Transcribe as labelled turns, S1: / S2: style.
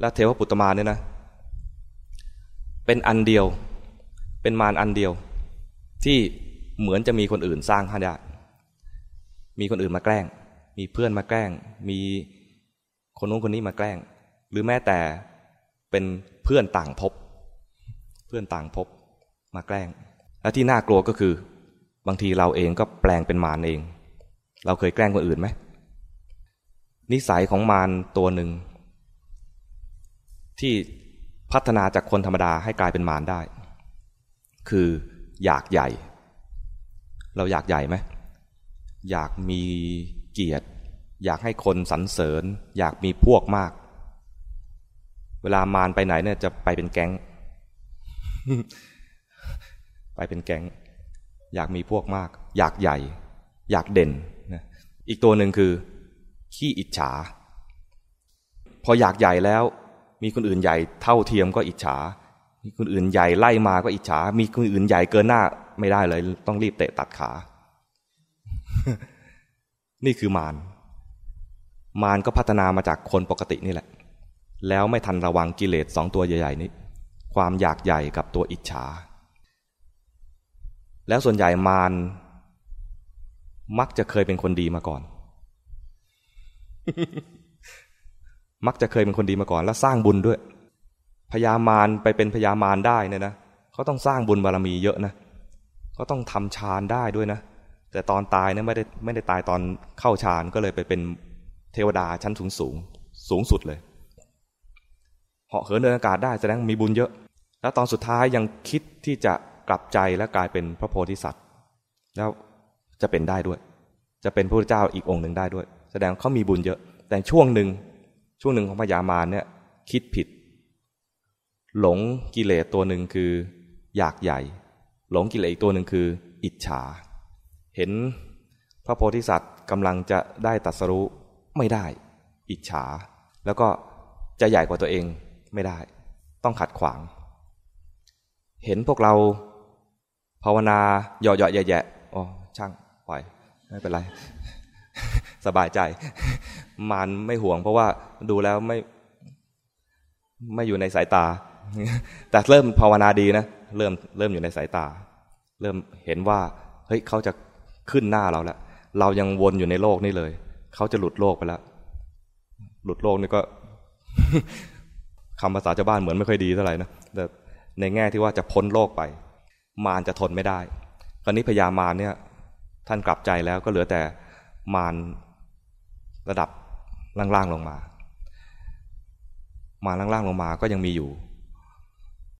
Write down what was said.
S1: และเทวปุตตมารเนี่ยนะ เป็นอันเดียว เป็นมารอันเดียว ที่เหมือนจะมีคนอื่นสร้างให้ได้มีคนอื่นมาแกล้ง มีเพื่อนมาแกล้ง มีคนนู้นคนนี้มาแกล้ง หรือแม้แต่เป็นเพื่อนต่างภพเพื่อนต่างภพมาแกล้ง และที่น่ากลัวก็คือบางทีเราเองก็แปลงเป็นมารเอง เราเคยแกล้งคนอื่นไหมนิสัยของมารตัวหนึ่ง ที่พัฒนาจากคนธรรมดาให้กลายเป็นมารได้ คืออยากใหญ่ เราอยากใหญ่ไหมอยากมีเกียรติ อยากให้คนสรรเสริญ อยากมีพวกมาก เวลามารไปไหนเนี่ยจะไปเป็นแก๊ง ไปเป็นแก๊ง อยากมีพวกมาก อยากใหญ่ อยากเด่นนะอีกตัวหนึ่งคือ ขี้อิจฉา พออยากใหญ่แล้ว มีคนอื่นใหญ่เท่าเทียมก็อิจฉา มีคนอื่นใหญ่ไล่มาก็อิจฉา มีคนอื่นใหญ่เกินหน้าไม่ได้เลย ต้องรีบเตะตัดขา นี่คือมาร มารก็พัฒนามาจากคนปกตินี่แหละ แล้วไม่ทันระวังกิเลสสองตัวใหญ่ๆนี้ความอยากใหญ่กับตัวอิจฉา แล้วส่วนใหญ่มารมักจะเคยเป็นคนดีมาก่อน มักจะเคยเป็นคนดีมาก่อน แล้วสร้างบุญด้วยพญามารไปเป็นพญามารได้เนี่ยนะเขาต้องสร้างบุญบารมีเยอะนะเขาต้องทำฌานได้ด้วยนะ แต่ตอนตายเนี่ยไม่ได้ไม่ได้ตายตอนเข้าฌานก็เลยไปเป็นเทวดาชั้นสูงสูงสูงสุดเลยเหาะเหินเดินอากาศได้แสดงมีบุญเยอะ แล้วตอนสุดท้ายยังคิดที่จะกลับใจและกลายเป็นพระโพธิสัตว์ แล้วจะเป็นได้ด้วย จะเป็นพระเจ้าอีกองค์หนึ่งได้ด้วย แสดงเขามีบุญเยอะ แต่ช่วงหนึ่ง ช่วงหนึ่งของพญามารเนี่ยคิดผิด หลงกิเลสตัวหนึ่งคืออยากใหญ่ หลงกิเลสอีกตัวหนึ่งคือ อิจฉา เห็นพระโพธิสัตว์กำลังจะได้ตัดสรู้ไม่ได้ อิจฉา แล้วก็จะใหญ่กว่าตัวเองไม่ได้ ต้องขัดขวาง เห็นพวกเราภาวนาเหยาะๆแย่ๆอ๋อช่างปล่อยไม่เป็นไร สบายใจ มันไม่ห่วง เพราะว่าดูแล้วไม่ไม่อยู่ในสายตา แต่เริ่มภาวนาดีนะเริ่มเริ่มอยู่ในสายตา เริ่มเห็นว่าเฮ้ยเขาจะขึ้นหน้าเราแล้วเรายังวนอยู่ในโลกนี่เลย เขาจะหลุดโลกไปแล้ว หลุดโลกนี่ก็คำภาษาชาวบ้านเหมือนไม่ค่อยดีเท่าไหร่นะแต่ในแง่ที่ว่าจะพ้นโลกไป มารจะทนไม่ได้คราวนี้พญามารเนี่ย ท่านกลับใจแล้วก็เหลือแต่มารระดับ ล่างๆลงมา มาล่างๆลงมาก็ยังมีอยู่